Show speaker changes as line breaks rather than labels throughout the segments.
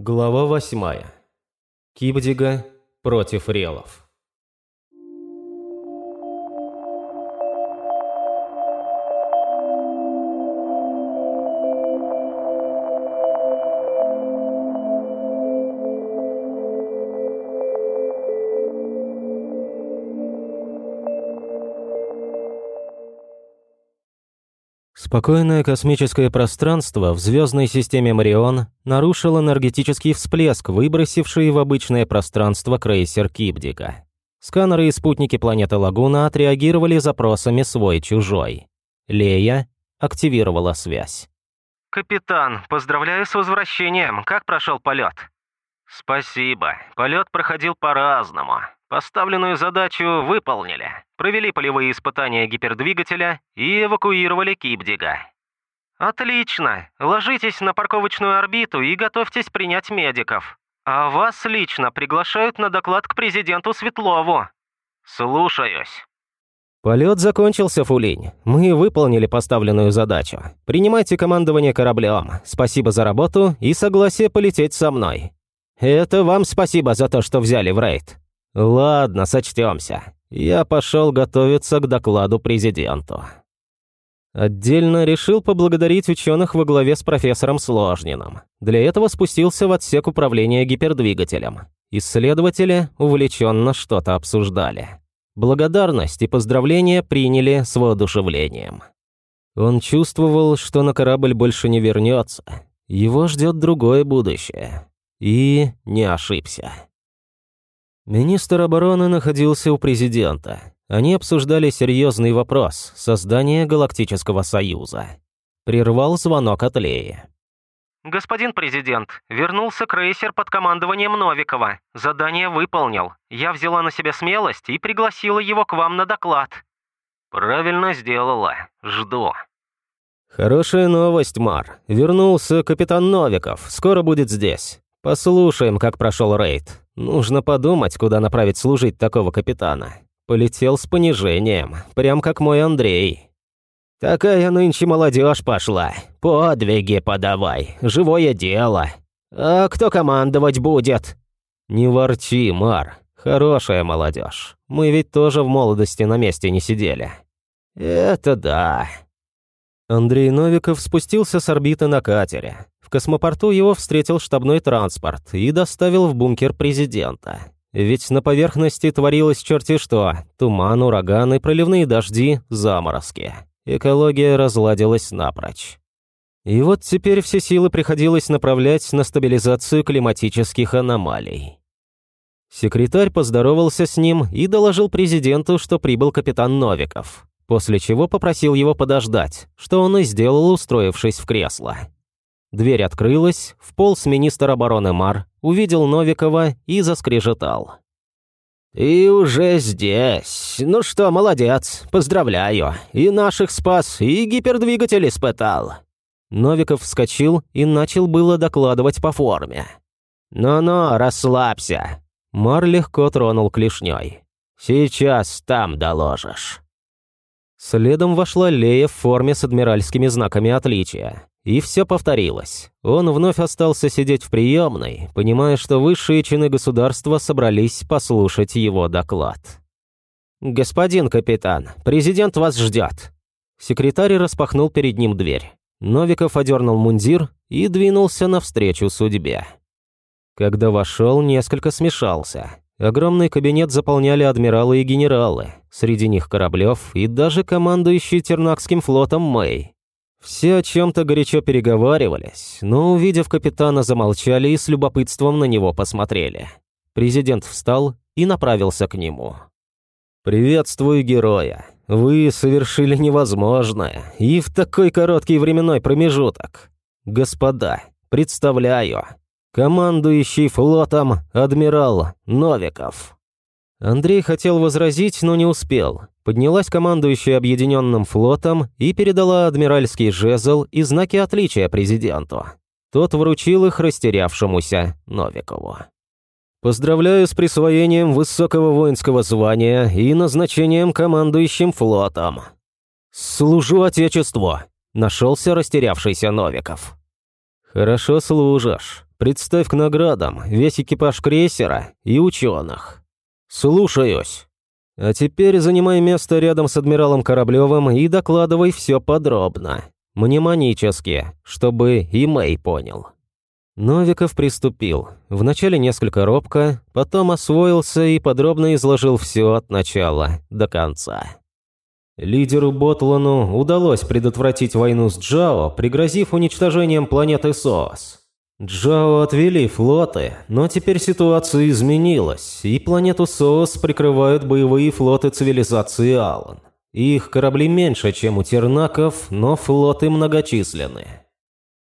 Глава восьмая. Кибдига против релов. Спокойное космическое пространство в звездной системе Марион нарушил энергетический всплеск, выбросивший в обычное пространство крейсер Кибдика. Сканеры и спутники планеты Лагуна отреагировали запросами свой-чужой. Лея активировала связь.
«Капитан, поздравляю с возвращением. Как прошел полет?» «Спасибо. Полет проходил по-разному. Поставленную задачу выполнили. Провели полевые испытания гипердвигателя и эвакуировали Кипдига. Отлично. Ложитесь на парковочную орбиту и готовьтесь принять медиков. А вас лично приглашают на доклад к президенту Светлову. Слушаюсь.
Полет закончился, Фулинь. Мы выполнили поставленную задачу. Принимайте командование кораблем. Спасибо за работу и согласие полететь со мной. Это вам спасибо за то, что взяли в рейд. «Ладно, сочтемся. Я пошел готовиться к докладу президенту». Отдельно решил поблагодарить ученых во главе с профессором Сложниным. Для этого спустился в отсек управления гипердвигателем. Исследователи увлеченно что-то обсуждали. Благодарность и поздравления приняли с воодушевлением. Он чувствовал, что на корабль больше не вернется. Его ждет другое будущее. И не ошибся. Министр обороны находился у президента. Они обсуждали серьезный вопрос – создания Галактического Союза. Прервал звонок от Леи.
«Господин президент, вернулся крейсер под командованием Новикова. Задание выполнил. Я взяла на себя смелость и пригласила его к вам на доклад». «Правильно сделала. Жду».
«Хорошая новость, Мар. Вернулся капитан Новиков. Скоро будет здесь. Послушаем, как прошел рейд. Нужно подумать, куда направить служить такого капитана. Полетел с понижением, прям как мой Андрей. Такая нынче молодежь пошла. Подвиги подавай, живое дело. А кто командовать будет? Не ворчи, Мар. Хорошая молодежь. Мы ведь тоже в молодости на месте не сидели. Это да. Андрей Новиков спустился с орбиты на катере. В космопорту его встретил штабной транспорт и доставил в бункер президента. Ведь на поверхности творилось черти что. Туман, ураганы, проливные дожди, заморозки. Экология разладилась напрочь. И вот теперь все силы приходилось направлять на стабилизацию климатических аномалий. Секретарь поздоровался с ним и доложил президенту, что прибыл капитан Новиков, после чего попросил его подождать, что он и сделал, устроившись в кресло. Дверь открылась, вполз министр обороны Мар, увидел Новикова и заскрежетал. «И уже здесь. Ну что, молодец, поздравляю. И наших спас, и гипердвигатель испытал». Новиков вскочил и начал было докладывать по форме. «Ну-ну, расслабься». Мар легко тронул клешней. «Сейчас там доложишь». Следом вошла Лея в форме с адмиральскими знаками отличия. И все повторилось. Он вновь остался сидеть в приемной, понимая, что высшие чины государства собрались послушать его доклад. «Господин капитан, президент вас ждет». Секретарь распахнул перед ним дверь. Новиков одернул мундир и двинулся навстречу судьбе. Когда вошел, несколько смешался. Огромный кабинет заполняли адмиралы и генералы, среди них Кораблев и даже командующий Тернакским флотом Мэй. Все о чем-то горячо переговаривались, но, увидев капитана, замолчали и с любопытством на него посмотрели. Президент встал и направился к нему. «Приветствую героя. Вы совершили невозможное, и в такой короткий временной промежуток. Господа, представляю, командующий флотом адмирал Новиков». Андрей хотел возразить, но не успел. Поднялась командующая объединенным флотом и передала адмиральский жезл и знаки отличия президенту. Тот вручил их растерявшемуся Новикову. «Поздравляю с присвоением высокого воинского звания и назначением командующим флотом». «Служу Отечеству», – нашелся растерявшийся Новиков. «Хорошо служишь. Представь к наградам весь экипаж крейсера и ученых». «Слушаюсь». «А теперь занимай место рядом с адмиралом Кораблевым и докладывай все подробно. Мнемонически, чтобы и Мэй понял». Новиков приступил. Вначале несколько робко, потом освоился и подробно изложил все от начала до конца. Лидеру Ботлану удалось предотвратить войну с Джао, пригрозив уничтожением планеты СОС. Джао отвели флоты, но теперь ситуация изменилась, и планету СОС прикрывают боевые флоты цивилизации Алан. Их корабли меньше, чем у тернаков, но флоты многочисленные.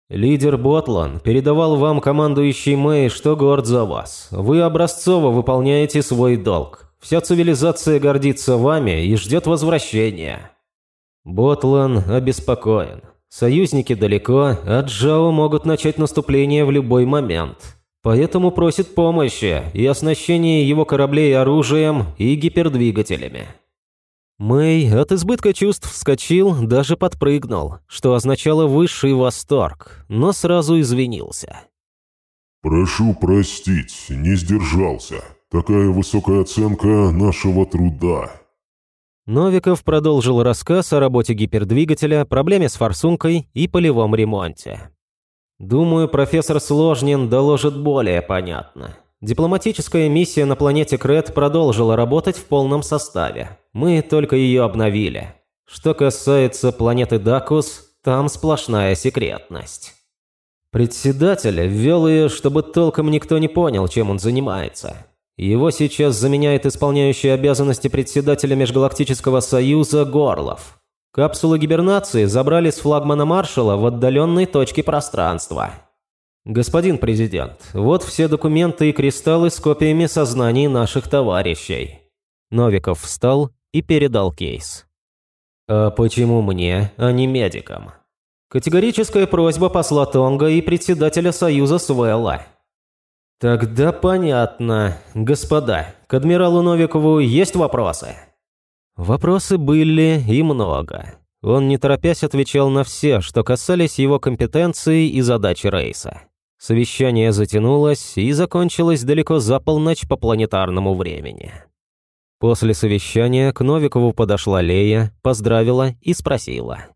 Лидер Ботлан передавал вам, командующий Мэй, что горд за вас. Вы образцово выполняете свой долг. Вся цивилизация гордится вами и ждет возвращения. Ботлан обеспокоен. Союзники далеко, а Джао могут начать наступление в любой момент. Поэтому просит помощи и оснащения его кораблей оружием и гипердвигателями. Мэй от избытка чувств вскочил, даже подпрыгнул, что означало высший восторг, но сразу извинился.
«Прошу простить, не сдержался. Такая высокая оценка нашего труда».
Новиков продолжил рассказ о работе гипердвигателя, проблеме с форсункой и полевом ремонте. «Думаю, профессор Сложнин доложит более понятно. Дипломатическая миссия на планете Крет продолжила работать в полном составе. Мы только ее обновили. Что касается планеты Дакус, там сплошная секретность. Председатель ввел ее, чтобы толком никто не понял, чем он занимается. Его сейчас заменяет исполняющий обязанности председателя Межгалактического Союза Горлов. Капсулы гибернации забрали с флагмана маршала в отдаленной точке пространства. «Господин президент, вот все документы и кристаллы с копиями сознаний наших товарищей». Новиков встал и передал кейс. «А почему мне, а не медикам?» «Категорическая просьба посла Тонга и председателя Союза Свелла». «Тогда понятно. Господа, к адмиралу Новикову есть вопросы?» Вопросы были и много. Он не торопясь отвечал на все, что касались его компетенции и задачи рейса. Совещание затянулось и закончилось далеко за полночь по планетарному времени. После совещания к Новикову подошла Лея, поздравила и спросила.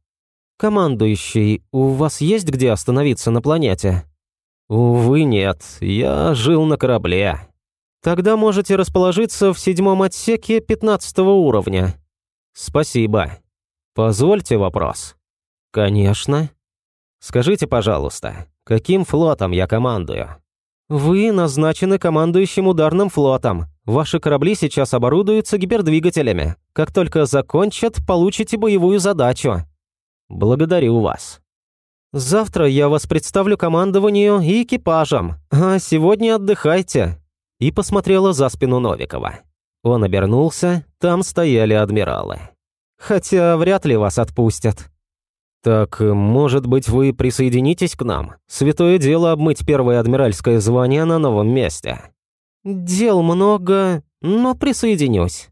«Командующий, у вас есть где остановиться на планете?» «Увы, нет. Я жил на корабле». «Тогда можете расположиться в седьмом отсеке пятнадцатого уровня». «Спасибо. Позвольте вопрос». «Конечно». «Скажите, пожалуйста, Каким флотом я командую? Вы назначены командующим ударным флотом. Ваши корабли сейчас оборудуются гипердвигателями. Как только закончат, получите боевую задачу. Благодарю вас. Завтра я вас представлю командованию и экипажам, а сегодня отдыхайте. И посмотрела за спину Новикова. Он обернулся, там стояли адмиралы. Хотя вряд ли вас отпустят. «Так, может быть, вы присоединитесь к нам? Святое дело обмыть первое адмиральское звание на новом месте». «Дел много, но присоединюсь».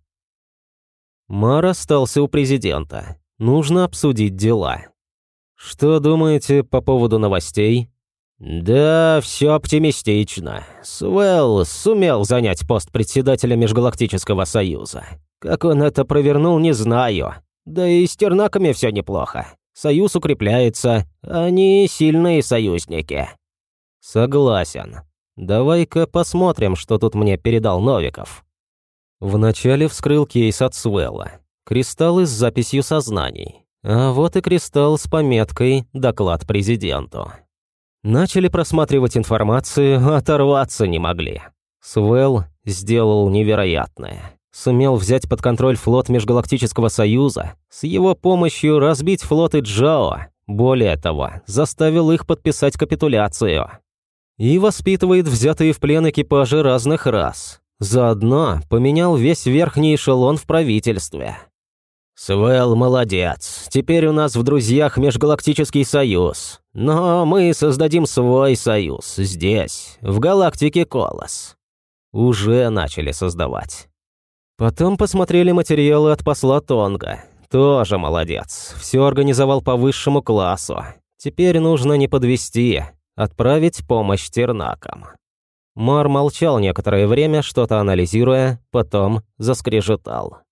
Мар остался у президента. Нужно обсудить дела. «Что думаете по поводу новостей?» «Да, все оптимистично. Свелл сумел занять пост председателя Межгалактического Союза. Как он это провернул, не знаю. Да и с тернаками все неплохо. Союз укрепляется, они сильные союзники». «Согласен. Давай-ка посмотрим, что тут мне передал Новиков». Вначале вскрыл кейс от Свелла. Кристаллы с записью сознаний. А вот и кристалл с пометкой «Доклад президенту». Начали просматривать информацию, оторваться не могли. Свелл сделал невероятное сумел взять под контроль флот Межгалактического Союза, с его помощью разбить флоты Джао, более того, заставил их подписать капитуляцию. И воспитывает взятые в плен экипажи разных рас. Заодно поменял весь верхний эшелон в правительстве. «Свел молодец. Теперь у нас в друзьях Межгалактический Союз. Но мы создадим свой союз здесь, в галактике Колос». Уже начали создавать. Потом посмотрели материалы от посла Тонга. Тоже молодец. Все организовал по высшему классу. Теперь нужно не подвести. Отправить помощь тернакам. Мар молчал некоторое время, что-то анализируя, потом заскрежетал.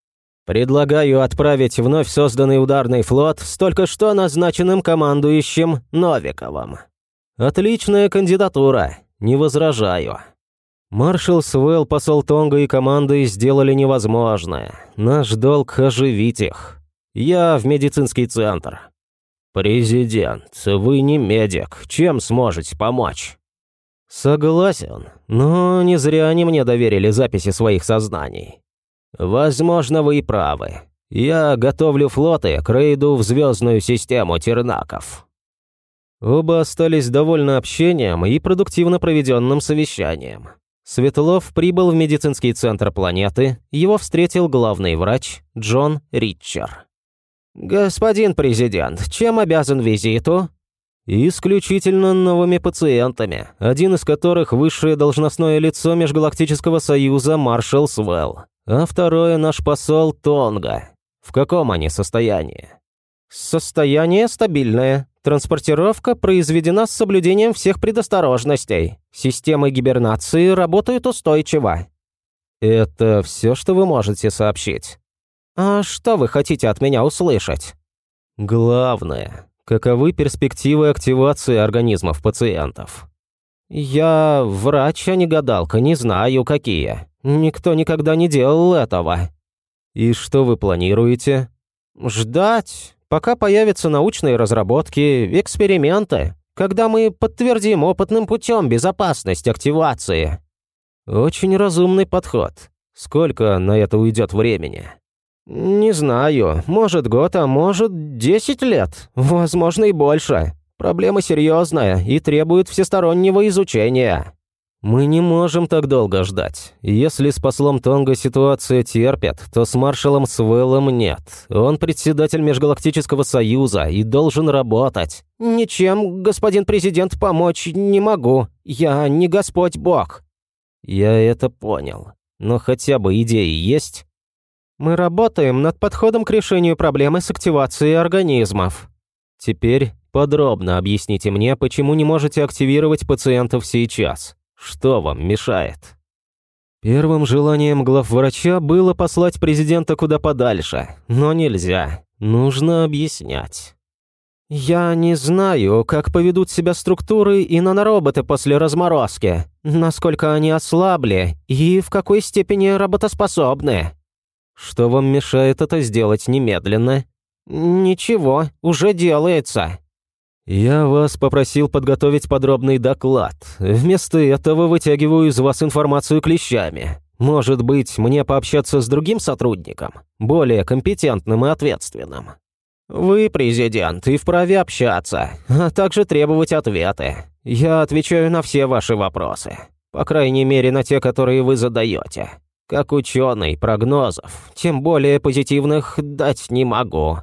«Предлагаю отправить вновь созданный ударный флот с только что назначенным командующим Новиковым. Отличная кандидатура, не возражаю». Маршал Свел, посол Тонга и команды сделали невозможное. Наш долг – оживить их. Я в медицинский центр. Президент, вы не медик. Чем сможете помочь? Согласен, но не зря они мне доверили записи своих сознаний. Возможно, вы и правы. Я готовлю флоты к рейду в звездную систему Тернаков. Оба остались довольны общением и продуктивно проведенным совещанием. Светлов прибыл в медицинский центр планеты, его встретил главный врач Джон Ритчер. «Господин президент, чем обязан визиту?» «Исключительно новыми пациентами, один из которых высшее должностное лицо Межгалактического Союза маршал Свелл, а второе наш посол Тонга. В каком они состоянии?» «Состояние стабильное. Транспортировка произведена с соблюдением всех предосторожностей. Системы гибернации работают устойчиво». «Это все, что вы можете сообщить?» «А что вы хотите от меня услышать?» «Главное, каковы перспективы активации организмов пациентов?» «Я врач, а не гадалка, не знаю, какие. Никто никогда не делал этого». «И что вы планируете?» «Ждать пока появятся научные разработки, эксперименты, когда мы подтвердим опытным путем безопасность активации». «Очень разумный подход. Сколько на это уйдет времени?» «Не знаю. Может год, а может десять лет. Возможно и больше. Проблема серьезная и требует всестороннего изучения». «Мы не можем так долго ждать. Если с послом Тонга ситуация терпит, то с маршалом Свеллом нет. Он председатель Межгалактического Союза и должен работать». «Ничем, господин президент, помочь не могу. Я не Господь Бог». «Я это понял. Но хотя бы идеи есть?» «Мы работаем над подходом к решению проблемы с активацией организмов». «Теперь подробно объясните мне, почему не можете активировать пациентов сейчас». Что вам мешает?» Первым желанием главврача было послать президента куда подальше, но нельзя. Нужно объяснять. «Я не знаю, как поведут себя структуры и нанороботы после разморозки, насколько они ослабли и в какой степени работоспособны». «Что вам мешает это сделать немедленно?» «Ничего, уже делается». «Я вас попросил подготовить подробный доклад. Вместо этого вытягиваю из вас информацию клещами. Может быть, мне пообщаться с другим сотрудником, более компетентным и ответственным?» «Вы, президент, и вправе общаться, а также требовать ответы. Я отвечаю на все ваши вопросы. По крайней мере, на те, которые вы задаете. Как ученый, прогнозов, тем более позитивных, дать не могу.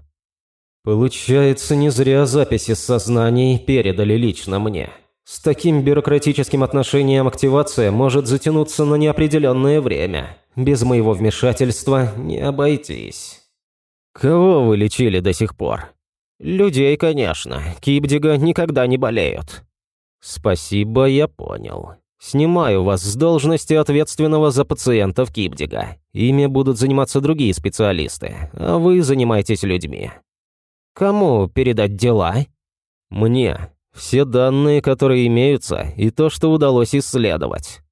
Получается, не зря записи сознаний передали лично мне. С таким бюрократическим отношением активация может затянуться на неопределенное время. Без моего вмешательства не обойтись. Кого вы лечили до сих пор? Людей, конечно. Кипдига никогда не болеют. Спасибо, я понял. Снимаю вас с должности ответственного за пациентов Кипдига. Ими будут заниматься другие специалисты, а вы занимаетесь людьми. Кому передать дела? Мне. Все данные, которые имеются, и то, что удалось исследовать.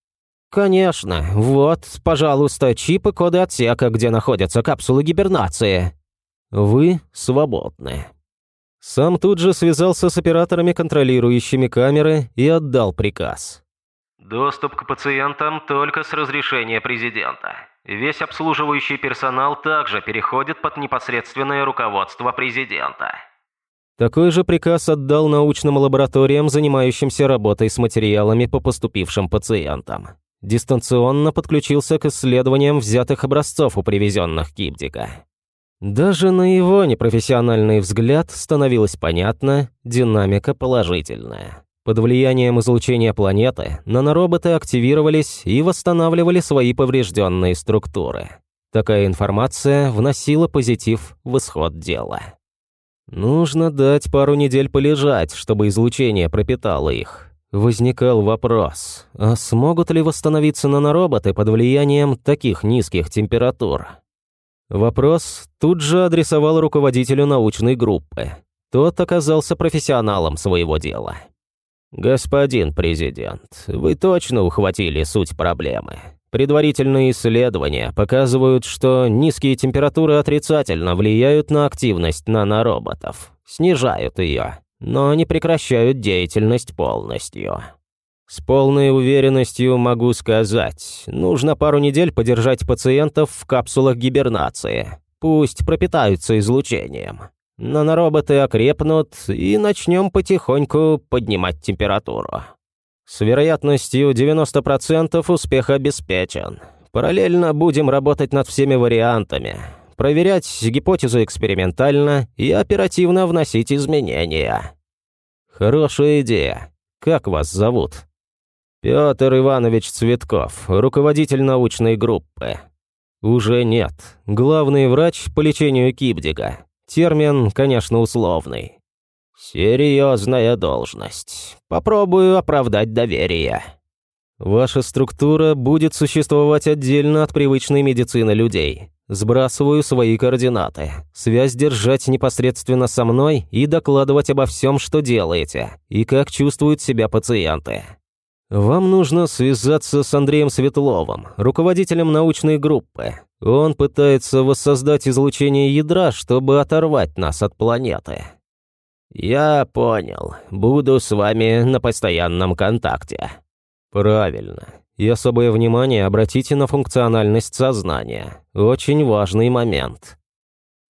Конечно. Вот, пожалуйста, чипы коды отсека, где находятся капсулы гибернации. Вы свободны. Сам тут же связался с операторами, контролирующими камеры, и отдал приказ.
Доступ к пациентам только с разрешения президента. Весь обслуживающий персонал также переходит под непосредственное руководство президента.
Такой же приказ отдал научным лабораториям, занимающимся работой с материалами по поступившим пациентам. Дистанционно подключился к исследованиям взятых образцов у привезенных Кибдика. Даже на его непрофессиональный взгляд становилось понятно, динамика положительная. Под влиянием излучения планеты нанороботы активировались и восстанавливали свои поврежденные структуры. Такая информация вносила позитив в исход дела. Нужно дать пару недель полежать, чтобы излучение пропитало их. Возникал вопрос, а смогут ли восстановиться нанороботы под влиянием таких низких температур? Вопрос тут же адресовал руководителю научной группы. Тот оказался профессионалом своего дела. «Господин президент, вы точно ухватили суть проблемы. Предварительные исследования показывают, что низкие температуры отрицательно влияют на активность нанороботов, снижают ее, но не прекращают деятельность полностью. С полной уверенностью могу сказать, нужно пару недель подержать пациентов в капсулах гибернации. Пусть пропитаются излучением. Нанороботы окрепнут, и начнем потихоньку поднимать температуру. С вероятностью 90% успех обеспечен. Параллельно будем работать над всеми вариантами, проверять гипотезу экспериментально и оперативно вносить изменения. Хорошая идея. Как вас зовут? Петр Иванович Цветков, руководитель научной группы. Уже нет. Главный врач по лечению Кибдига. Термин, конечно, условный. «Серьезная должность. Попробую оправдать доверие». «Ваша структура будет существовать отдельно от привычной медицины людей. Сбрасываю свои координаты. Связь держать непосредственно со мной и докладывать обо всем, что делаете, и как чувствуют себя пациенты. Вам нужно связаться с Андреем Светловым, руководителем научной группы. Он пытается воссоздать излучение ядра, чтобы оторвать нас от планеты. Я понял. Буду с вами на постоянном контакте. Правильно. И особое внимание обратите на функциональность сознания. Очень важный момент.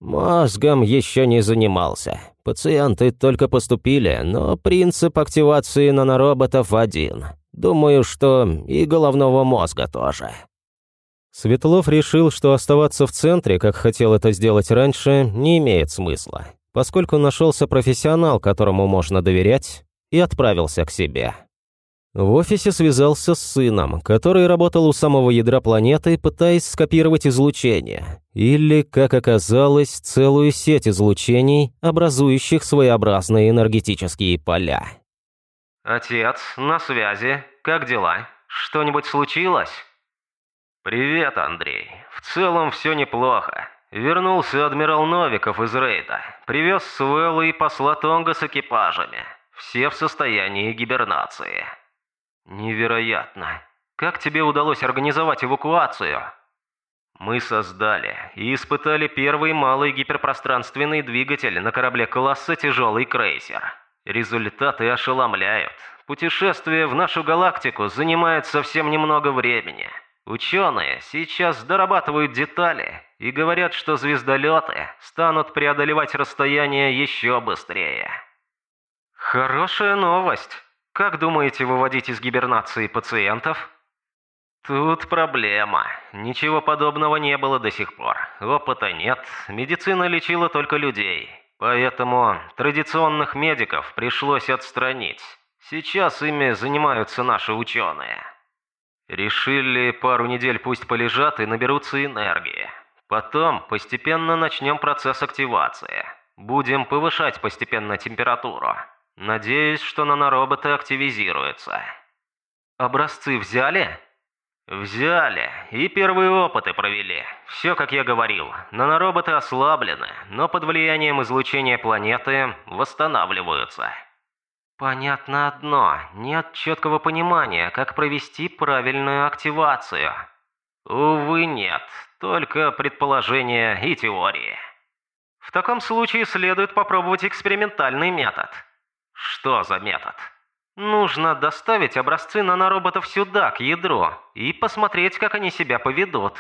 Мозгом еще не занимался. Пациенты только поступили, но принцип активации нанороботов один. Думаю, что и головного мозга тоже. Светлов решил, что оставаться в центре, как хотел это сделать раньше, не имеет смысла, поскольку нашелся профессионал, которому можно доверять, и отправился к себе. В офисе связался с сыном, который работал у самого ядра планеты, пытаясь скопировать излучение, или, как оказалось, целую сеть излучений, образующих своеобразные энергетические поля.
«Отец, на связи. Как дела? Что-нибудь случилось?» «Привет, Андрей. В целом все неплохо. Вернулся адмирал Новиков из рейда. Привез Суэлла и посла Тонга с экипажами. Все в состоянии гибернации». «Невероятно. Как тебе удалось организовать эвакуацию?» «Мы создали и испытали первый малый гиперпространственный двигатель на корабле класса «Тяжелый крейсер». Результаты ошеломляют. Путешествие в нашу галактику занимает совсем немного времени». Ученые сейчас дорабатывают детали и говорят, что звездолеты станут преодолевать расстояние еще быстрее. Хорошая новость. Как думаете выводить из гибернации пациентов? Тут проблема. Ничего подобного не было до сих пор. Опыта нет. Медицина лечила только людей. Поэтому традиционных медиков пришлось отстранить. Сейчас ими занимаются наши ученые. Решили пару недель пусть полежат и наберутся энергии. Потом постепенно начнем процесс активации. Будем повышать постепенно температуру. Надеюсь, что нанороботы активизируются. Образцы взяли? Взяли. И первые опыты провели. Все, как я говорил. Нанороботы ослаблены, но под влиянием излучения планеты восстанавливаются. Понятно одно, нет четкого понимания, как провести правильную активацию. Увы, нет, только предположения и теории. В таком случае следует попробовать экспериментальный метод. Что за метод? Нужно доставить образцы нанороботов сюда, к ядру, и посмотреть, как они себя поведут.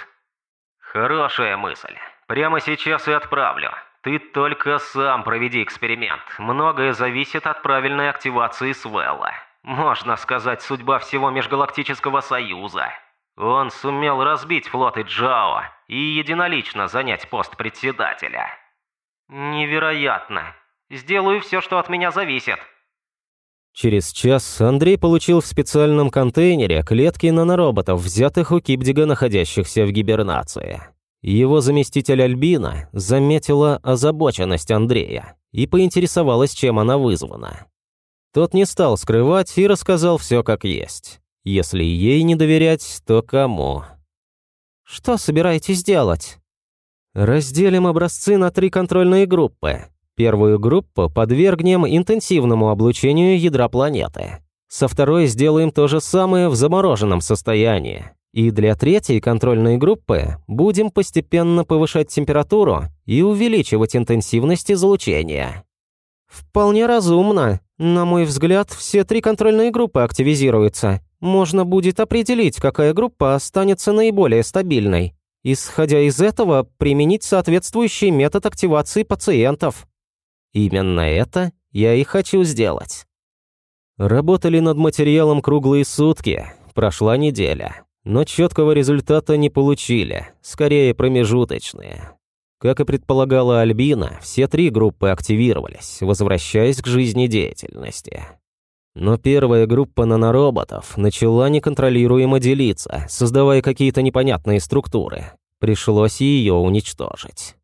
Хорошая мысль. Прямо сейчас и отправлю. Ты только сам проведи эксперимент. Многое зависит от правильной активации Свелла. Можно сказать, судьба всего Межгалактического Союза. Он сумел разбить флоты Джао и единолично занять пост председателя. Невероятно. Сделаю все, что от меня зависит.
Через час Андрей получил в специальном контейнере клетки нанороботов, взятых у Кипдига, находящихся в гибернации. Его заместитель Альбина заметила озабоченность Андрея и поинтересовалась, чем она вызвана. Тот не стал скрывать и рассказал все как есть. Если ей не доверять, то кому?
«Что собираетесь делать?»
Разделим образцы на три контрольные группы. Первую группу подвергнем интенсивному облучению ядра планеты. Со второй сделаем то же самое в замороженном состоянии. И для третьей контрольной группы будем постепенно повышать температуру и увеличивать интенсивность излучения.
Вполне разумно. На мой взгляд, все три контрольные группы активизируются. Можно будет определить, какая группа останется наиболее стабильной. Исходя из этого, применить соответствующий метод активации пациентов.
Именно это я и хочу сделать. Работали над материалом круглые сутки, прошла неделя, но четкого результата не получили, скорее промежуточные. Как и предполагала Альбина, все три группы активировались, возвращаясь к жизнедеятельности. Но первая группа нанороботов начала неконтролируемо делиться, создавая какие-то непонятные структуры. Пришлось ее уничтожить.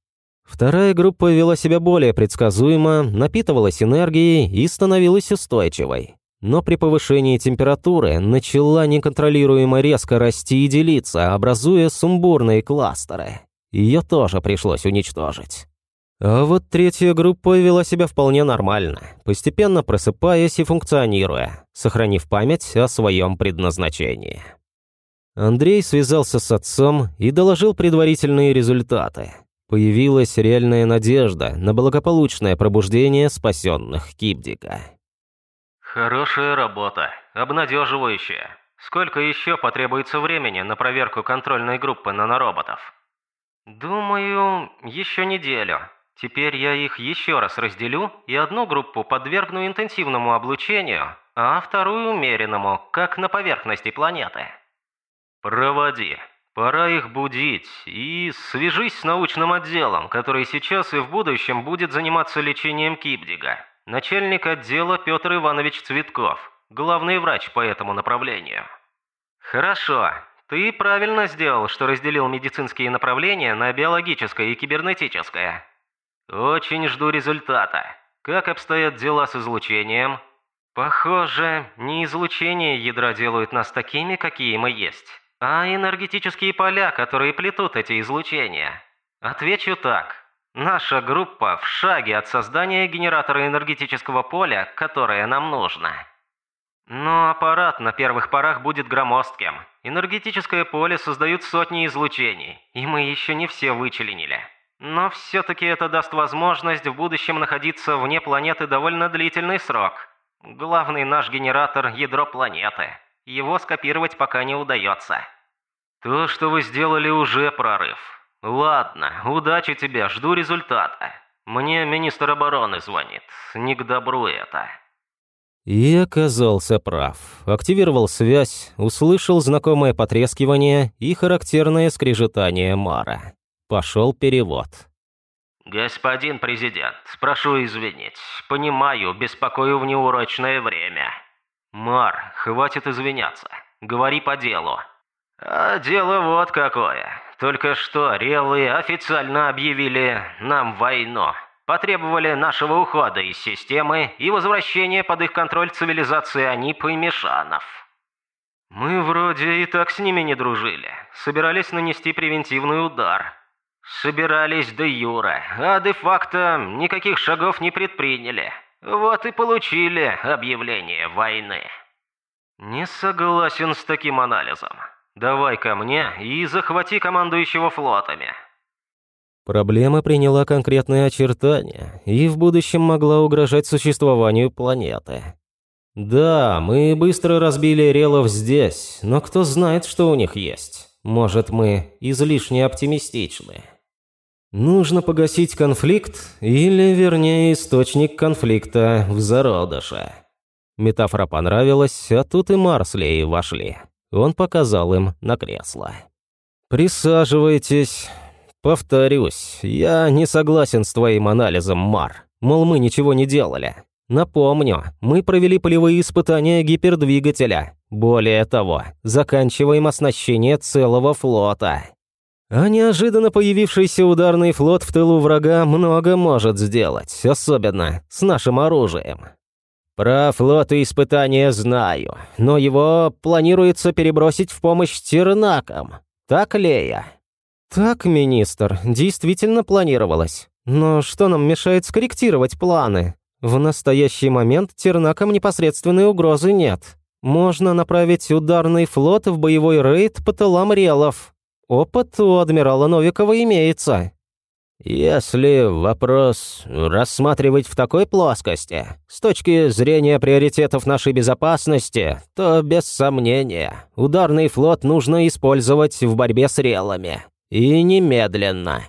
Вторая группа вела себя более предсказуемо, напитывалась энергией и становилась устойчивой но при повышении температуры начала неконтролируемо резко расти и делиться, образуя сумбурные кластеры. Ее тоже пришлось уничтожить. А вот третья группа вела себя вполне нормально, постепенно просыпаясь и функционируя, сохранив память о своем предназначении. Андрей связался с отцом и доложил предварительные результаты. Появилась реальная надежда на благополучное пробуждение спасенных Кибдика.
Хорошая работа, обнадеживающая. Сколько еще потребуется времени на проверку контрольной группы нанороботов? Думаю, еще неделю. Теперь я их еще раз разделю и одну группу подвергну интенсивному облучению, а вторую умеренному, как на поверхности планеты. Проводи. Пора их будить и свяжись с научным отделом, который сейчас и в будущем будет заниматься лечением Кибдига. Начальник отдела Петр Иванович Цветков, главный врач по этому направлению. Хорошо. Ты правильно сделал, что разделил медицинские направления на биологическое и кибернетическое. Очень жду результата. Как обстоят дела с излучением? Похоже, не излучение ядра делают нас такими, какие мы есть, а энергетические поля, которые плетут эти излучения. Отвечу так. Наша группа в шаге от создания генератора энергетического поля, которое нам нужно. Но аппарат на первых порах будет громоздким. Энергетическое поле создают сотни излучений, и мы еще не все вычленили. Но все-таки это даст возможность в будущем находиться вне планеты довольно длительный срок. Главный наш генератор – ядро планеты. Его скопировать пока не удается. То, что вы сделали, уже прорыв. «Ладно, удачи тебе, жду результата. Мне министр обороны звонит. Не к добру это».
И оказался прав. Активировал связь, услышал знакомое потрескивание и характерное скрежетание Мара. Пошел перевод.
«Господин президент, прошу извинить. Понимаю, беспокою в неурочное время. Мар, хватит извиняться. Говори по делу». «А дело вот какое. Только что релы официально объявили нам войну. Потребовали нашего ухода из системы и возвращения под их контроль цивилизации Анип и Мишанов. Мы вроде и так с ними не дружили. Собирались нанести превентивный удар. Собирались до юра, а де-факто никаких шагов не предприняли. Вот и получили объявление войны. Не согласен с таким анализом. Давай ко мне и захвати командующего флотами».
Проблема приняла конкретные очертания и в будущем могла угрожать существованию планеты. Да, мы быстро разбили релов здесь, но кто знает, что у них есть. Может, мы излишне оптимистичны. Нужно погасить конфликт, или, вернее, источник конфликта в зародыше. Метафора понравилась, а тут и Марслеи вошли. Он показал им на кресло. «Присаживайтесь. Повторюсь, я не согласен с твоим анализом, Мар. Мол, мы ничего не делали. Напомню, мы провели полевые испытания гипердвигателя. Более того, заканчиваем оснащение целого флота. А неожиданно появившийся ударный флот в тылу врага много может сделать, особенно с нашим оружием. Про флот и испытания знаю, но его планируется перебросить в помощь Тернакам. Так, Лея?»
«Так, министр, действительно планировалось. Но что нам мешает скорректировать планы? В настоящий момент Тернакам непосредственной угрозы нет. Можно направить ударный флот в боевой рейд по тылам релов. Опыт у адмирала Новикова имеется».
Если вопрос рассматривать в такой плоскости, с точки зрения приоритетов нашей безопасности, то без сомнения, ударный флот нужно использовать в борьбе с релами. И немедленно.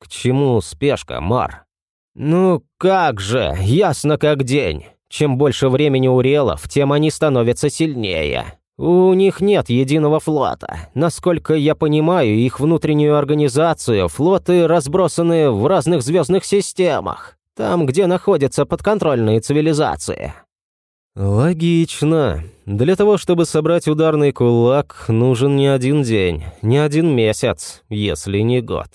К чему спешка, Мар? Ну как же, ясно как день. Чем больше времени у релов, тем они становятся сильнее. У них нет единого флота. Насколько я понимаю их внутреннюю организацию, флоты разбросаны в разных звездных системах, там, где находятся подконтрольные цивилизации. Логично. Для того, чтобы собрать ударный кулак, нужен не один день, не один месяц, если не год.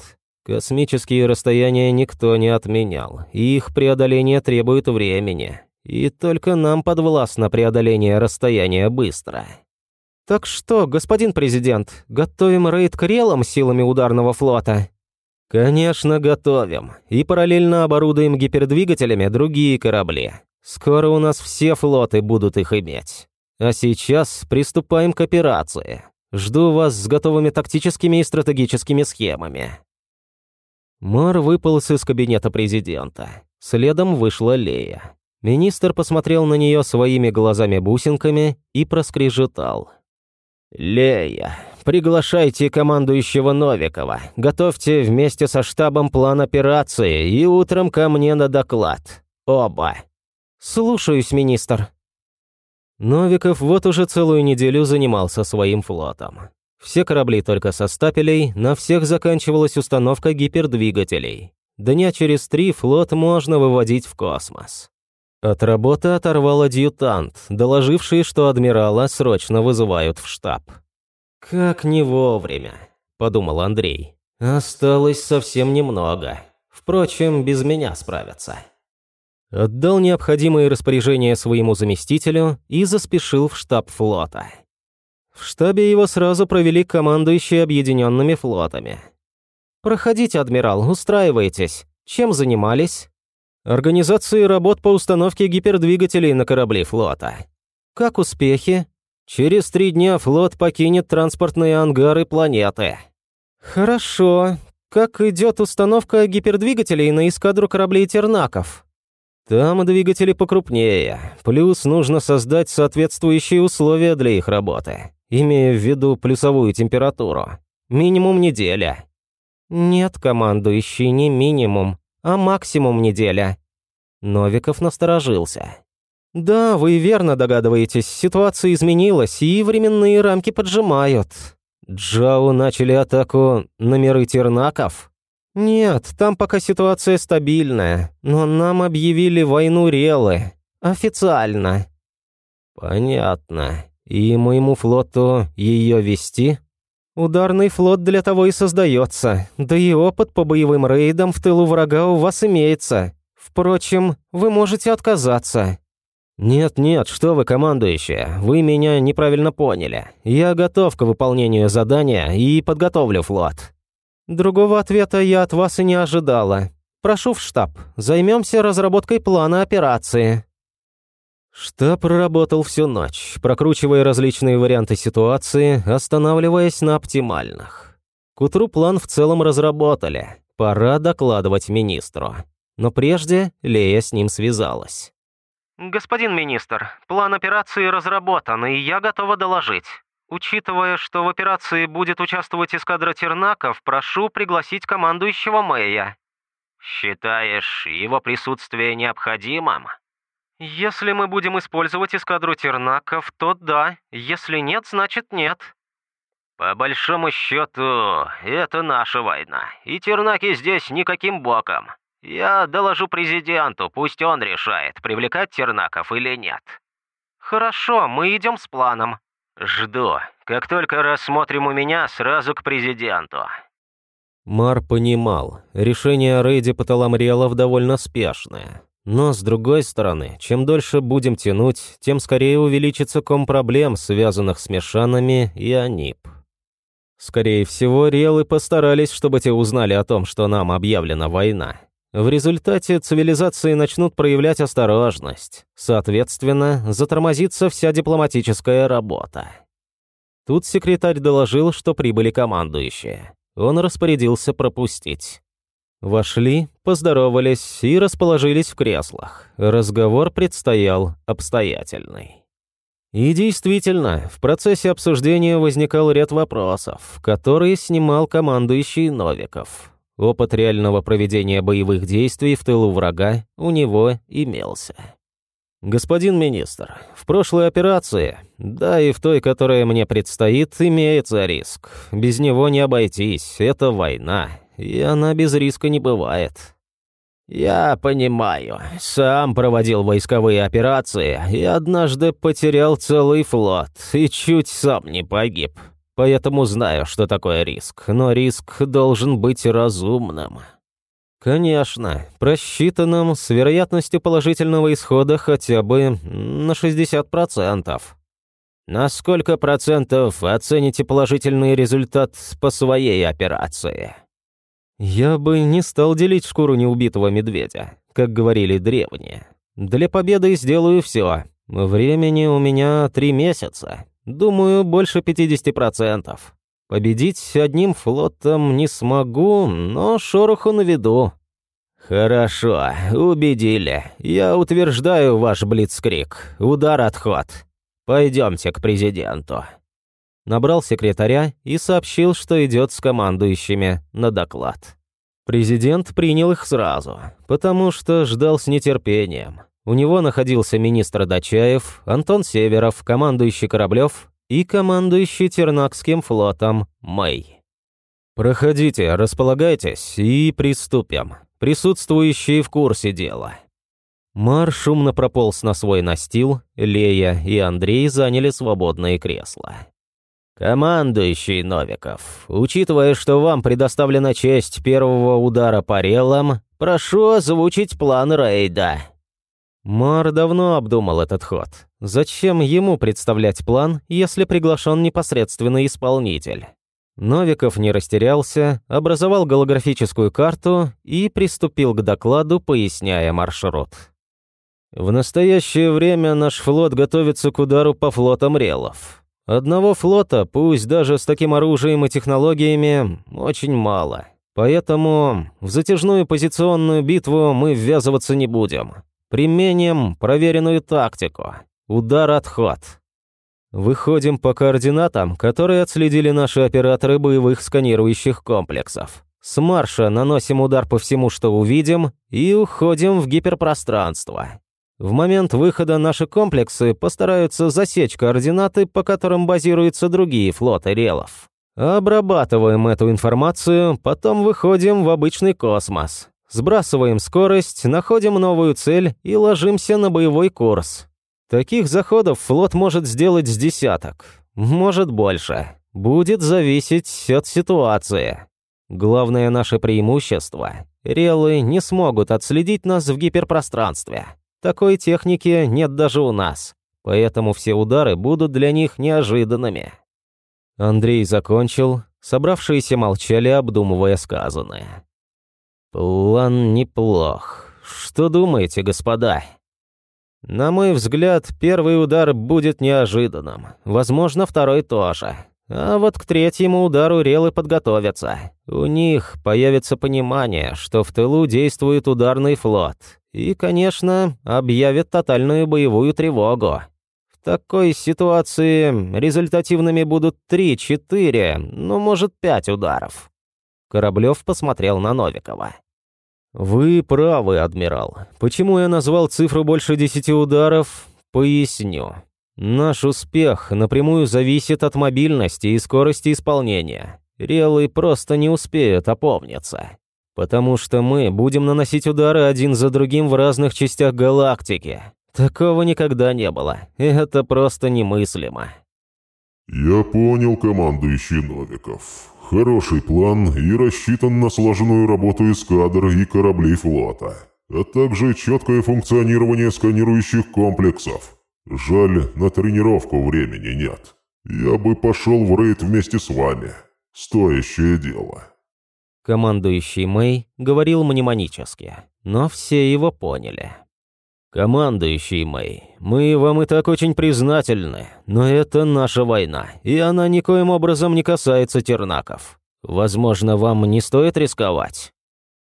Космические расстояния никто не отменял, и их преодоление требует времени. И только нам подвластно преодоление расстояния быстро.
«Так что, господин президент, готовим рейд к силами ударного флота?»
«Конечно, готовим. И параллельно оборудуем гипердвигателями другие корабли. Скоро у нас все флоты будут их иметь. А сейчас приступаем к операции. Жду вас с готовыми тактическими и стратегическими схемами». Мар выполз из кабинета президента. Следом вышла Лея. Министр посмотрел на нее своими глазами-бусинками и проскрежетал – «Лея, приглашайте командующего Новикова. Готовьте вместе со штабом план операции и утром ко мне на доклад. Оба».
«Слушаюсь, министр».
Новиков вот уже целую неделю занимался своим флотом. Все корабли только со стапелей, на всех заканчивалась установка гипердвигателей. Дня через три флот можно выводить в космос. От работы оторвал адъютант, доложивший, что адмирала срочно вызывают в штаб. «Как не вовремя», — подумал Андрей. «Осталось совсем немного. Впрочем, без меня справятся». Отдал необходимые распоряжения своему заместителю и заспешил в штаб флота. В штабе его сразу провели командующие объединенными флотами.
«Проходите, адмирал, устраивайтесь. Чем занимались?»
Организации работ по установке гипердвигателей на корабли флота.
Как успехи?
Через три дня флот покинет транспортные ангары планеты.
Хорошо. Как идет установка гипердвигателей на эскадру кораблей Тернаков?
Там двигатели покрупнее, плюс нужно создать соответствующие условия для их работы, имея в виду плюсовую температуру. Минимум неделя.
Нет, командующий, не минимум а максимум неделя».
Новиков насторожился.
«Да, вы верно догадываетесь, ситуация изменилась, и временные рамки поджимают».
Джао начали атаку на миры Тернаков?
Нет, там пока ситуация стабильная, но нам объявили войну Релы. Официально.
Понятно. И моему флоту ее вести?
Ударный флот для того и создается, да и опыт по боевым рейдам в тылу врага у вас имеется. Впрочем, вы можете отказаться».
«Нет-нет, что вы, командующая, вы меня неправильно поняли. Я готов к выполнению задания и подготовлю флот».
«Другого ответа я от вас и не ожидала. Прошу в штаб, займемся разработкой плана операции».
Штаб проработал всю ночь, прокручивая различные варианты ситуации, останавливаясь на оптимальных. К утру план в целом разработали. Пора докладывать министру. Но прежде Лея с ним связалась.
«Господин министр, план операции разработан, и я готова доложить. Учитывая, что в операции будет участвовать эскадра Тернаков, прошу пригласить командующего Мэя». «Считаешь его присутствие необходимым?»
«Если мы будем использовать эскадру тернаков, то да, если нет, значит нет».
«По большому счету, это наша война, и тернаки здесь никаким боком. Я доложу президенту, пусть он решает, привлекать тернаков или нет».
«Хорошо, мы идем с планом».
«Жду. Как только рассмотрим у меня, сразу к президенту».
Мар понимал, решение о рейде по талам Риалов довольно спешное. Но, с другой стороны, чем дольше будем тянуть, тем скорее увеличится ком проблем, связанных с Мешанами и Анип. Скорее всего, релы постарались, чтобы те узнали о том, что нам объявлена война. В результате цивилизации начнут проявлять осторожность. Соответственно, затормозится вся дипломатическая работа. Тут секретарь доложил, что прибыли командующие. Он распорядился пропустить. Вошли, поздоровались и расположились в креслах. Разговор предстоял обстоятельный. И действительно, в процессе обсуждения возникал ряд вопросов, которые снимал командующий Новиков. Опыт реального проведения боевых действий в тылу врага у него имелся. «Господин министр, в прошлой операции, да и в той, которая мне предстоит, имеется риск. Без него не обойтись, это война, и она без риска не бывает. «Я понимаю. Сам проводил войсковые операции и однажды потерял целый флот и чуть сам не погиб. Поэтому знаю, что такое риск, но риск должен быть разумным». «Конечно, просчитанным с вероятностью положительного исхода хотя бы на 60%. На сколько процентов оцените положительный результат по своей операции?» Я бы не стал делить шкуру неубитого медведя, как говорили древние. Для победы сделаю все. Времени у меня три месяца. Думаю, больше 50%. Победить одним флотом не смогу, но шороху наведу. Хорошо, убедили. Я утверждаю ваш блицкрик. Удар-отход. Пойдемте к президенту. Набрал секретаря и сообщил, что идет с командующими на доклад. Президент принял их сразу, потому что ждал с нетерпением. У него находился министр Дачаев, Антон Северов, командующий Кораблев и командующий Тернакским флотом Мэй. «Проходите, располагайтесь и приступим. Присутствующие в курсе дела». Мар шумно прополз на свой настил, Лея и Андрей заняли свободные кресла. «Командующий Новиков, учитывая, что вам предоставлена честь первого удара по релам, прошу озвучить план рейда». Мар давно обдумал этот ход. Зачем ему представлять план, если приглашен непосредственный исполнитель? Новиков не растерялся, образовал голографическую карту и приступил к докладу, поясняя маршрут. В настоящее время наш флот готовится к удару по флотам релов. Одного флота, пусть даже с таким оружием и технологиями, очень мало. Поэтому в затяжную позиционную битву мы ввязываться не будем. Применим проверенную тактику. Удар-отход. Выходим по координатам, которые отследили наши операторы боевых сканирующих комплексов. С марша наносим удар по всему, что увидим, и уходим в гиперпространство. В момент выхода наши комплексы постараются засечь координаты, по которым базируются другие флоты релов. Обрабатываем эту информацию, потом выходим в обычный космос. Сбрасываем скорость, находим новую цель и ложимся на боевой курс. Таких заходов флот может сделать с десяток. Может больше. Будет зависеть от ситуации. Главное наше преимущество – релы не смогут отследить нас в гиперпространстве. Такой техники нет даже у нас, поэтому все удары будут для них неожиданными». Андрей закончил, собравшиеся молчали, обдумывая сказанное. «План неплох. Что думаете, господа?» «На мой взгляд, первый удар будет неожиданным. Возможно, второй тоже. А вот к третьему удару релы подготовятся. У них появится понимание, что в тылу действует ударный флот, и, конечно, объявят тотальную боевую тревогу. В такой ситуации результативными будут 3-4, ну, может, 5 ударов. Кораблев посмотрел на Новикова. «Вы правы, адмирал. Почему я назвал цифру больше 10 ударов? Поясню. Наш успех напрямую зависит от мобильности и скорости исполнения. Релы просто не успеют опомниться. Потому что мы будем наносить удары один за другим в разных частях галактики. Такого никогда не было. Это просто немыслимо.
Я понял, командующий Новиков. Хороший план и рассчитан на слаженную работу эскадр и кораблей флота. а также четкое функционирование сканирующих комплексов. Жаль, на тренировку времени нет. Я бы пошел в рейд вместе с вами. Стоящее дело.
Командующий Мэй говорил мнемонически, но все его поняли. «Командующий Мэй, мы вам и так очень признательны, но это наша война, и она никоим образом не касается тернаков. Возможно, вам не стоит рисковать?»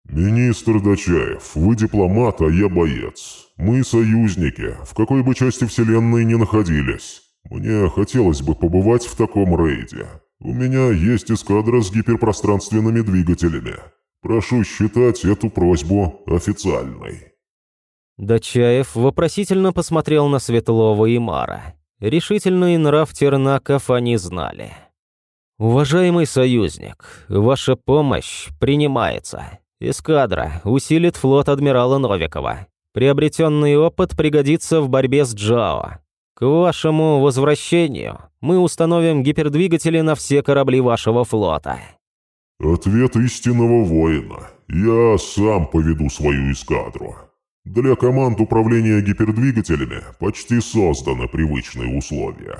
«Министр Дачаев, вы дипломат, а я боец. Мы союзники, в какой бы части Вселенной ни находились. Мне хотелось бы побывать в таком рейде. У меня есть эскадра с гиперпространственными двигателями. Прошу считать эту просьбу официальной».
Дачаев вопросительно посмотрел на Светлова и Мара. Решительный нрав Тернаков они знали. «Уважаемый союзник, ваша помощь принимается. Эскадра усилит флот адмирала Новикова. Приобретенный опыт пригодится в борьбе с Джао. К вашему возвращению мы установим гипердвигатели на все корабли вашего флота».
«Ответ истинного воина. Я сам поведу свою эскадру. Для команд управления гипердвигателями почти созданы привычные условия».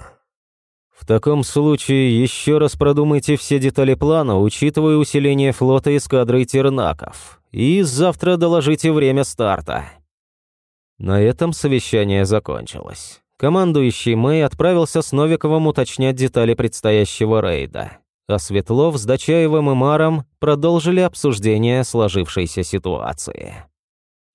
В таком случае еще раз продумайте все детали плана, учитывая усиление флота эскадры Тернаков. И завтра доложите время старта. На этом совещание закончилось. Командующий Мэй отправился с Новиковым уточнять детали предстоящего рейда. А Светлов с Дачаевым и Маром продолжили обсуждение сложившейся ситуации.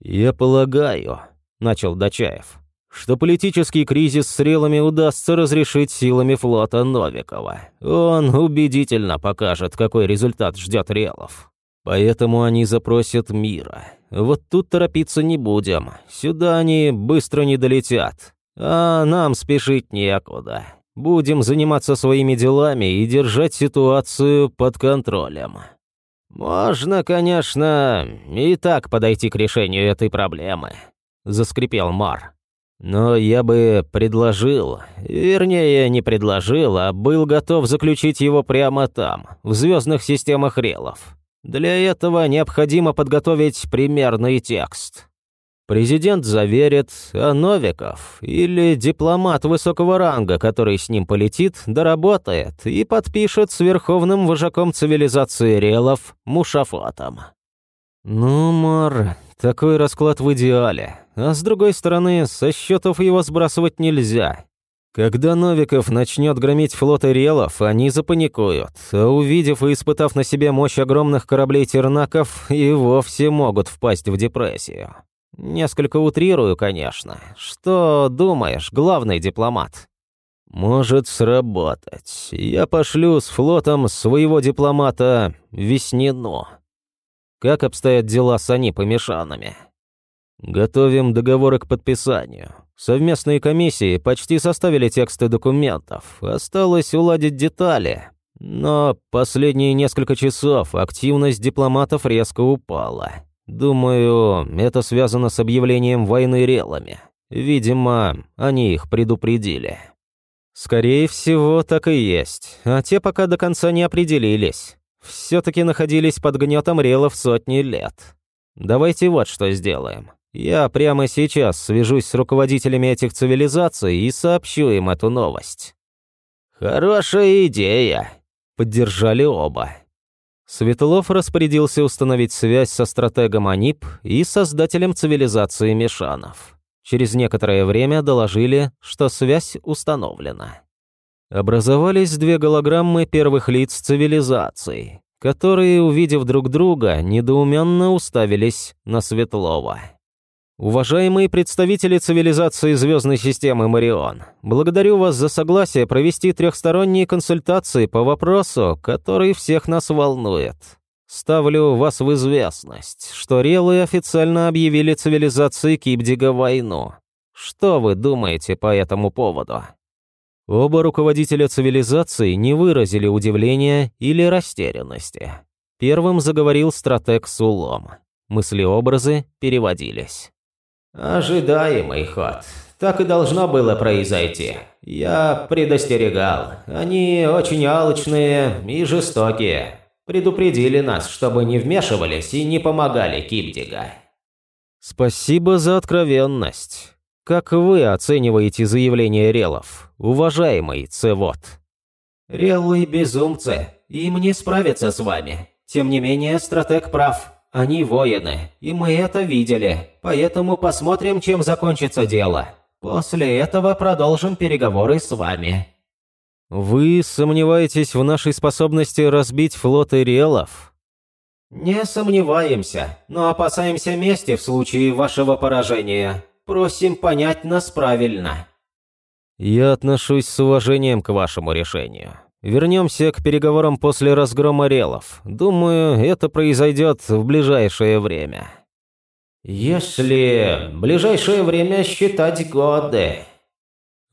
«Я полагаю», — начал Дачаев, что политический кризис с релами удастся разрешить силами флота Новикова. Он убедительно покажет, какой результат ждет релов. Поэтому они запросят мира. Вот тут торопиться не будем. Сюда они быстро не долетят. А нам спешить некуда. Будем заниматься своими делами и держать ситуацию под контролем. Можно, конечно, и так подойти к решению этой проблемы, заскрипел Мар. Но я бы предложил, вернее, не предложил, а был готов заключить его прямо там, в звездных системах релов. Для этого необходимо подготовить примерный текст. Президент заверит, а Новиков или дипломат высокого ранга, который с ним полетит, доработает и подпишет с верховным вожаком цивилизации релов Мушафатом. Ну, Мар, такой расклад в идеале. А с другой стороны, со счетов его сбрасывать нельзя. Когда Новиков начнет громить флоты релов, они запаникуют, а увидев и испытав на себе мощь огромных кораблей тернаков, и вовсе могут впасть в депрессию. Несколько утрирую, конечно. Что думаешь, главный дипломат? Может сработать. Я пошлю с флотом своего дипломата Веснину. Как обстоят дела с они помешанными? Готовим договоры к подписанию. Совместные комиссии почти составили тексты документов. Осталось уладить детали. Но последние несколько часов активность дипломатов резко упала. Думаю, это связано с объявлением войны релами. Видимо, они их предупредили. Скорее всего, так и есть. А те пока до конца не определились все-таки находились под гнетом релов сотни лет. Давайте вот что сделаем. Я прямо сейчас свяжусь с руководителями этих цивилизаций и сообщу им эту новость. Хорошая идея, поддержали оба. Светлов распорядился установить связь со стратегом АНИП и создателем цивилизации Мешанов. Через некоторое время доложили, что связь установлена. Образовались две голограммы первых лиц цивилизации, которые, увидев друг друга, недоуменно уставились на Светлова. Уважаемые представители цивилизации звездной системы Марион, благодарю вас за согласие провести трехсторонние консультации по вопросу, который всех нас волнует. Ставлю вас в известность, что релы официально объявили цивилизации Кипдига войну. Что вы думаете по этому поводу? Оба руководителя цивилизации не выразили удивления или растерянности. Первым заговорил стратег Сулом. Мысли-образы переводились. «Ожидаемый ход. Так и должно было произойти. Я предостерегал. Они очень алчные и жестокие. Предупредили нас, чтобы не вмешивались и не помогали Кипдига. Спасибо за откровенность. Как вы оцениваете заявление релов, уважаемый Цевод?
Реллы безумцы, им не справиться с вами. Тем не менее, стратег прав. Они воины, и мы это видели, поэтому посмотрим, чем закончится дело. После этого продолжим переговоры с вами».
«Вы сомневаетесь в нашей способности разбить флот Ириэлов?»
«Не сомневаемся, но опасаемся мести в случае вашего поражения. Просим понять нас правильно».
«Я отношусь с уважением к вашему решению. Вернемся к переговорам после разгрома релов. Думаю, это произойдет в ближайшее время».
«Если ближайшее время считать годы».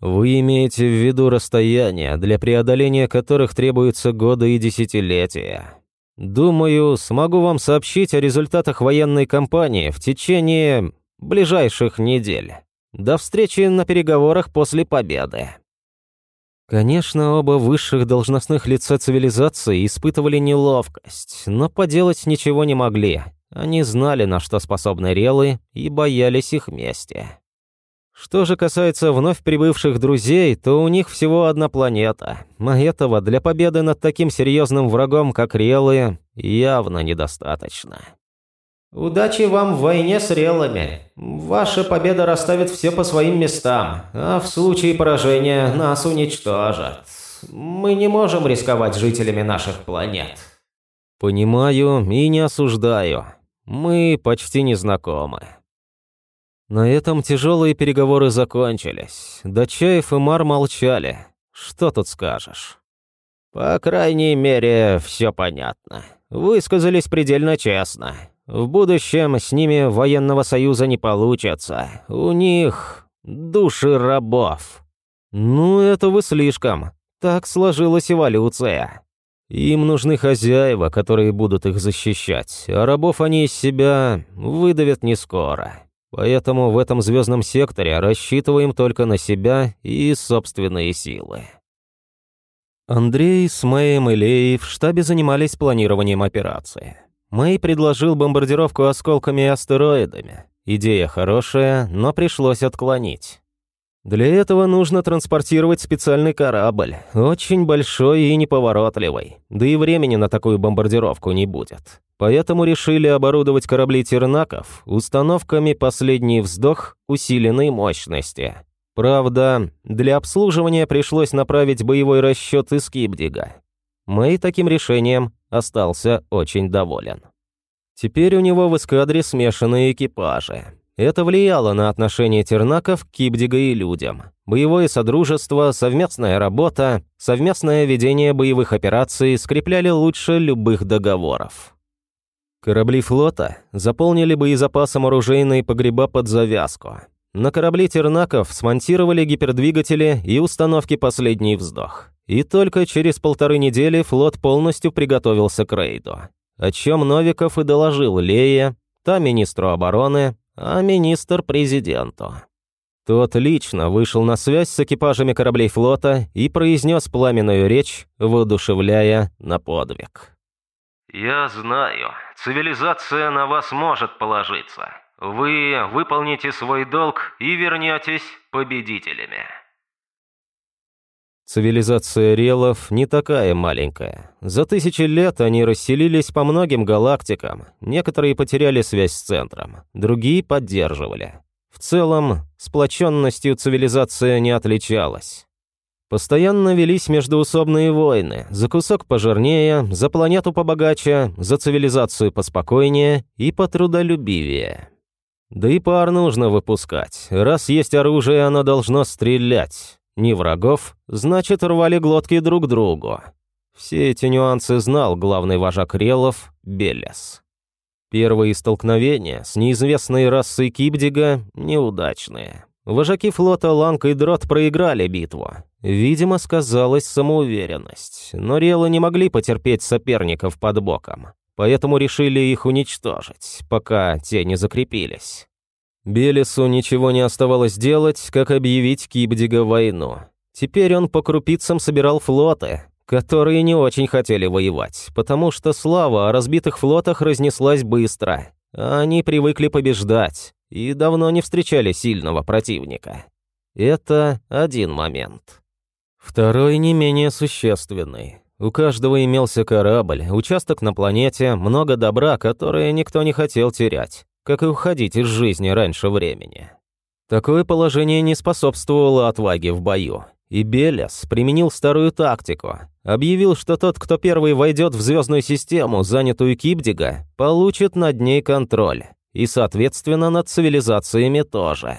«Вы имеете в виду расстояния, для преодоления которых требуются годы и десятилетия. Думаю, смогу вам сообщить о результатах военной кампании в течение ближайших недель. До встречи на переговорах после победы». Конечно, оба высших должностных лица цивилизации испытывали неловкость, но поделать ничего не могли. Они знали, на что способны релы, и боялись их мести. Что же касается вновь прибывших друзей, то у них всего одна планета, а этого для победы над таким серьезным врагом, как релы, явно недостаточно.
«Удачи вам в войне с релами. Ваша победа расставит все по своим местам, а в случае поражения нас уничтожат. Мы не можем рисковать жителями наших планет».
«Понимаю и не осуждаю. Мы почти не знакомы». На этом тяжелые переговоры закончились. Дачаев и Мар молчали. Что тут скажешь?
По крайней мере, все понятно. Высказались предельно честно. В будущем с ними военного союза не получится. У них души рабов.
Ну, это вы слишком. Так сложилась эволюция. Им нужны хозяева, которые будут их защищать, а рабов они из себя выдавят не скоро. Поэтому в этом звездном секторе рассчитываем только на себя и собственные силы. Андрей с Мэем и Леей в штабе занимались планированием операции. Мэй предложил бомбардировку осколками и астероидами. Идея хорошая, но пришлось отклонить. Для этого нужно транспортировать специальный корабль, очень большой и неповоротливый, да и времени на такую бомбардировку не будет. Поэтому решили оборудовать корабли тернаков установками «Последний вздох» усиленной мощности. Правда, для обслуживания пришлось направить боевой расчет из Кибдига. Мэй таким решением остался очень доволен. Теперь у него в эскадре смешанные экипажи. Это влияло на отношение тернаков к Кибдига и людям. Боевое содружество, совместная работа, совместное ведение боевых операций скрепляли лучше любых договоров. Корабли флота заполнили боезапасом оружейные погреба под завязку. На корабли тернаков смонтировали гипердвигатели и установки «Последний вздох». И только через полторы недели флот полностью приготовился к рейду. О чем Новиков и доложил Лея, та министру обороны, а министр президенту. Тот лично вышел на связь с экипажами кораблей флота и произнес пламенную речь, воодушевляя на подвиг.
«Я знаю, цивилизация на вас может положиться. Вы выполните свой долг и вернетесь победителями».
Цивилизация релов не такая маленькая. За тысячи лет они расселились по многим галактикам. Некоторые потеряли связь с центром, другие поддерживали. В целом, сплоченностью цивилизация не отличалась. Постоянно велись междуусобные войны, за кусок пожирнее, за планету побогаче, за цивилизацию поспокойнее и потрудолюбивее. Да и пар нужно выпускать. Раз есть оружие, оно должно стрелять. Не врагов, значит, рвали глотки друг другу. Все эти нюансы знал главный вожак Релов Белес. Первые столкновения с неизвестной расой Кибдига неудачные. Вожаки флота Ланг и Дрот проиграли битву. Видимо, сказалась самоуверенность, но Релы не могли потерпеть соперников под боком, поэтому решили их уничтожить, пока те не закрепились. Белесу ничего не оставалось делать, как объявить Кибдига войну. Теперь он по крупицам собирал флоты, которые не очень хотели воевать, потому что слава о разбитых флотах разнеслась быстро, Они привыкли побеждать и давно не встречали сильного противника. Это один момент. Второй не менее существенный. У каждого имелся корабль, участок на планете, много добра, которое никто не хотел терять, как и уходить из жизни раньше времени. Такое положение не способствовало отваге в бою, и Белес применил старую тактику. Объявил, что тот, кто первый войдет в звездную систему, занятую Кипдига, получит над ней контроль, и, соответственно, над цивилизациями тоже.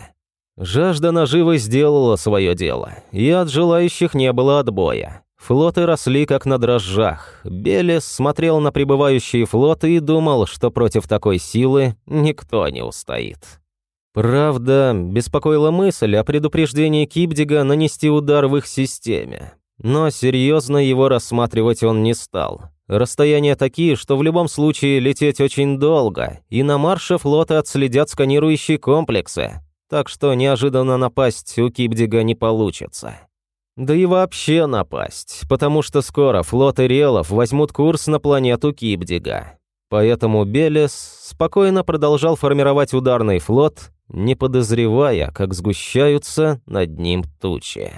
Жажда наживы сделала свое дело, и от желающих не было отбоя. Флоты росли как на дрожжах. Белес смотрел на прибывающие флоты и думал, что против такой силы никто не устоит. Правда, беспокоила мысль о предупреждении Кипдига нанести удар в их системе. Но серьезно его рассматривать он не стал. Расстояния такие, что в любом случае лететь очень долго, и на марше флоты отследят сканирующие комплексы, так что неожиданно напасть у Кипдига не получится. Да и вообще напасть, потому что скоро флоты Релов возьмут курс на планету Кипдига. Поэтому Белес спокойно продолжал формировать ударный флот, не подозревая, как сгущаются над ним тучи.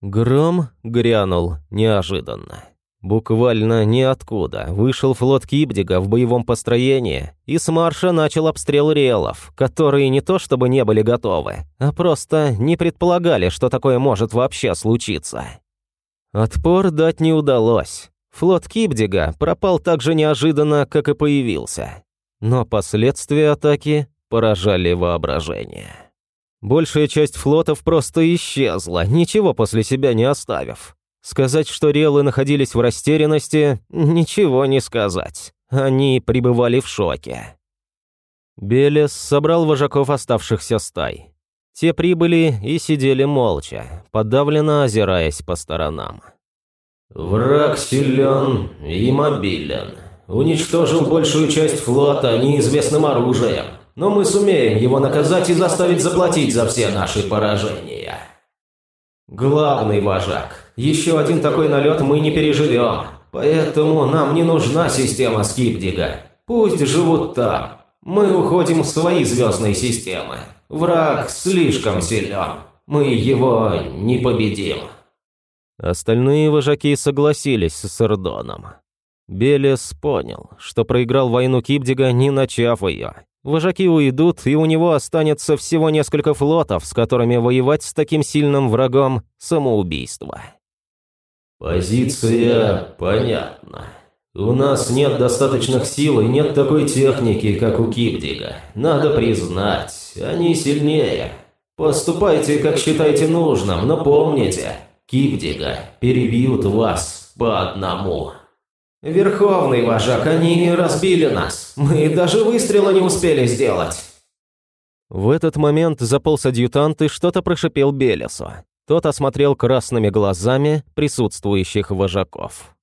Гром грянул неожиданно. Буквально ниоткуда вышел флот Кибдига в боевом построении и с марша начал обстрел релов, которые не то чтобы не были готовы, а просто не предполагали, что такое может вообще случиться. Отпор дать не удалось. Флот Кибдига пропал так же неожиданно, как и появился. Но последствия атаки поражали воображение. Большая часть флотов просто исчезла, ничего после себя не оставив. Сказать, что релы находились в растерянности, ничего не сказать. Они пребывали в шоке. Белес собрал вожаков оставшихся стай. Те прибыли и сидели молча, подавленно озираясь по сторонам.
«Враг силен и мобилен. Уничтожил большую часть флота неизвестным оружием, но мы сумеем его наказать и заставить заплатить за все наши поражения». «Главный вожак, еще один такой налет мы не переживем. Поэтому нам не нужна система Скипдига. Пусть живут там. Мы уходим в свои звездные системы. Враг слишком силен. Мы его не победим».
Остальные вожаки согласились с Эрдоном. Белес понял, что проиграл войну Кипдига, не начав ее. Вожаки уйдут, и у него останется всего несколько флотов, с которыми воевать с таким сильным врагом – самоубийство.
Позиция понятна. У нас нет достаточных сил и нет такой техники, как у Кипдига. Надо признать, они сильнее. Поступайте, как считаете нужным, но помните, Кипдига перебьют вас по одному. Верховный вожак, они разбили нас. Мы даже выстрела не успели сделать.
В этот момент заполз адъютант и что-то прошипел Белесу. Тот осмотрел красными глазами присутствующих вожаков.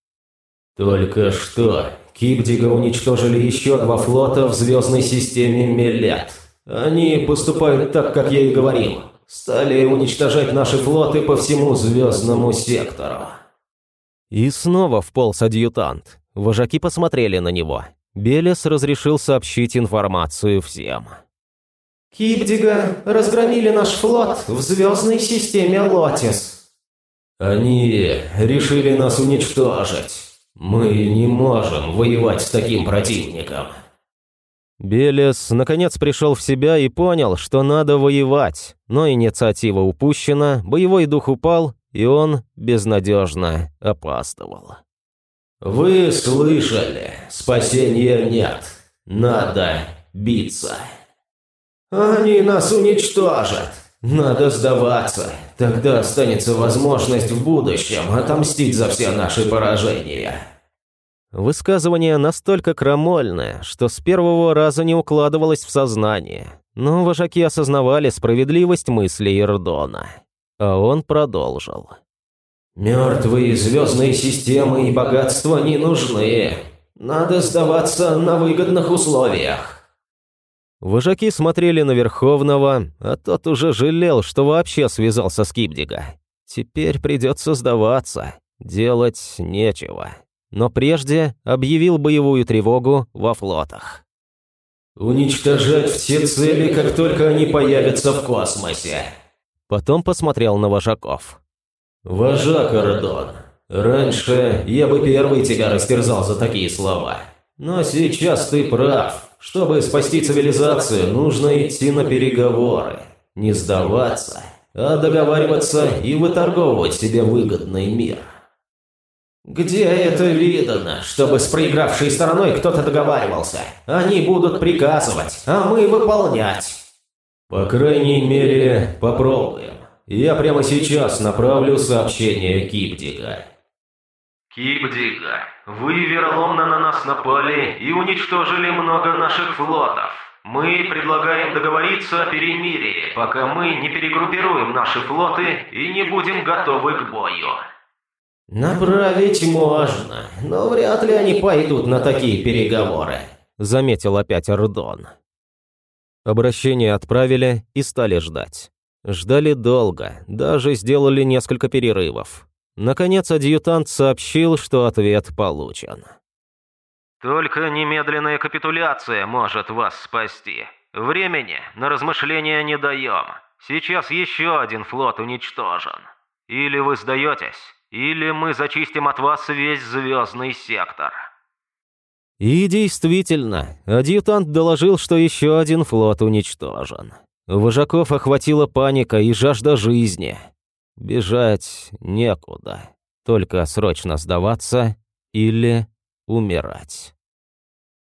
«Только что Кипдига уничтожили еще два флота в звездной системе Мелет. Они поступают так, как я и говорил. Стали уничтожать наши флоты по всему звездному сектору».
И снова вполз адъютант. Вожаки посмотрели на него. Белес разрешил сообщить информацию всем.
Кипдига разгромили наш флот в звездной системе Лотис.
Они решили нас уничтожить. Мы не можем воевать с таким противником.
Белес наконец пришел в себя и понял, что надо воевать, но инициатива упущена, боевой дух упал, и он безнадежно опаздывал.
«Вы слышали? Спасения нет. Надо биться». Они нас уничтожат. Надо сдаваться. Тогда останется возможность в будущем отомстить за все наши поражения.
Высказывание настолько крамольное, что с первого раза не укладывалось в сознание. Но вожаки осознавали справедливость мыслей Ирдона. А он продолжил.
«Мертвые звездные системы и богатства не нужны. Надо сдаваться на выгодных условиях.
Вожаки смотрели на Верховного, а тот уже жалел, что вообще связался с Кипдига. Теперь придется сдаваться, делать нечего. Но прежде объявил боевую тревогу во флотах. Уничтожать все цели, как только они появятся в космосе.
Потом посмотрел на вожаков.
Вожак Ордон, раньше я бы первый тебя растерзал за такие слова. Но сейчас ты прав. Чтобы спасти цивилизацию, нужно идти на переговоры. Не сдаваться, а договариваться и выторговывать себе выгодный мир. Где это видано, чтобы с проигравшей стороной кто-то договаривался? Они будут приказывать, а мы выполнять. По крайней мере, попробуем. Я прямо сейчас направлю сообщение Кипдига.
Кипдига, вы вероломно на нас напали и уничтожили много наших флотов. Мы предлагаем договориться о перемирии, пока мы не перегруппируем наши флоты и не будем готовы к бою.
«Направить можно, но вряд ли они пойдут на такие переговоры», —
заметил опять Рдон. Обращение отправили и стали ждать. Ждали долго, даже сделали несколько перерывов. Наконец адъютант сообщил, что ответ получен.
«Только немедленная капитуляция может вас спасти. Времени на размышления не даем. Сейчас еще один флот уничтожен. Или вы сдаетесь, или мы зачистим от вас весь звездный сектор».
И действительно, адъютант доложил, что еще один флот уничтожен. Вожаков охватила паника и жажда жизни. Бежать некуда, только срочно сдаваться или умирать.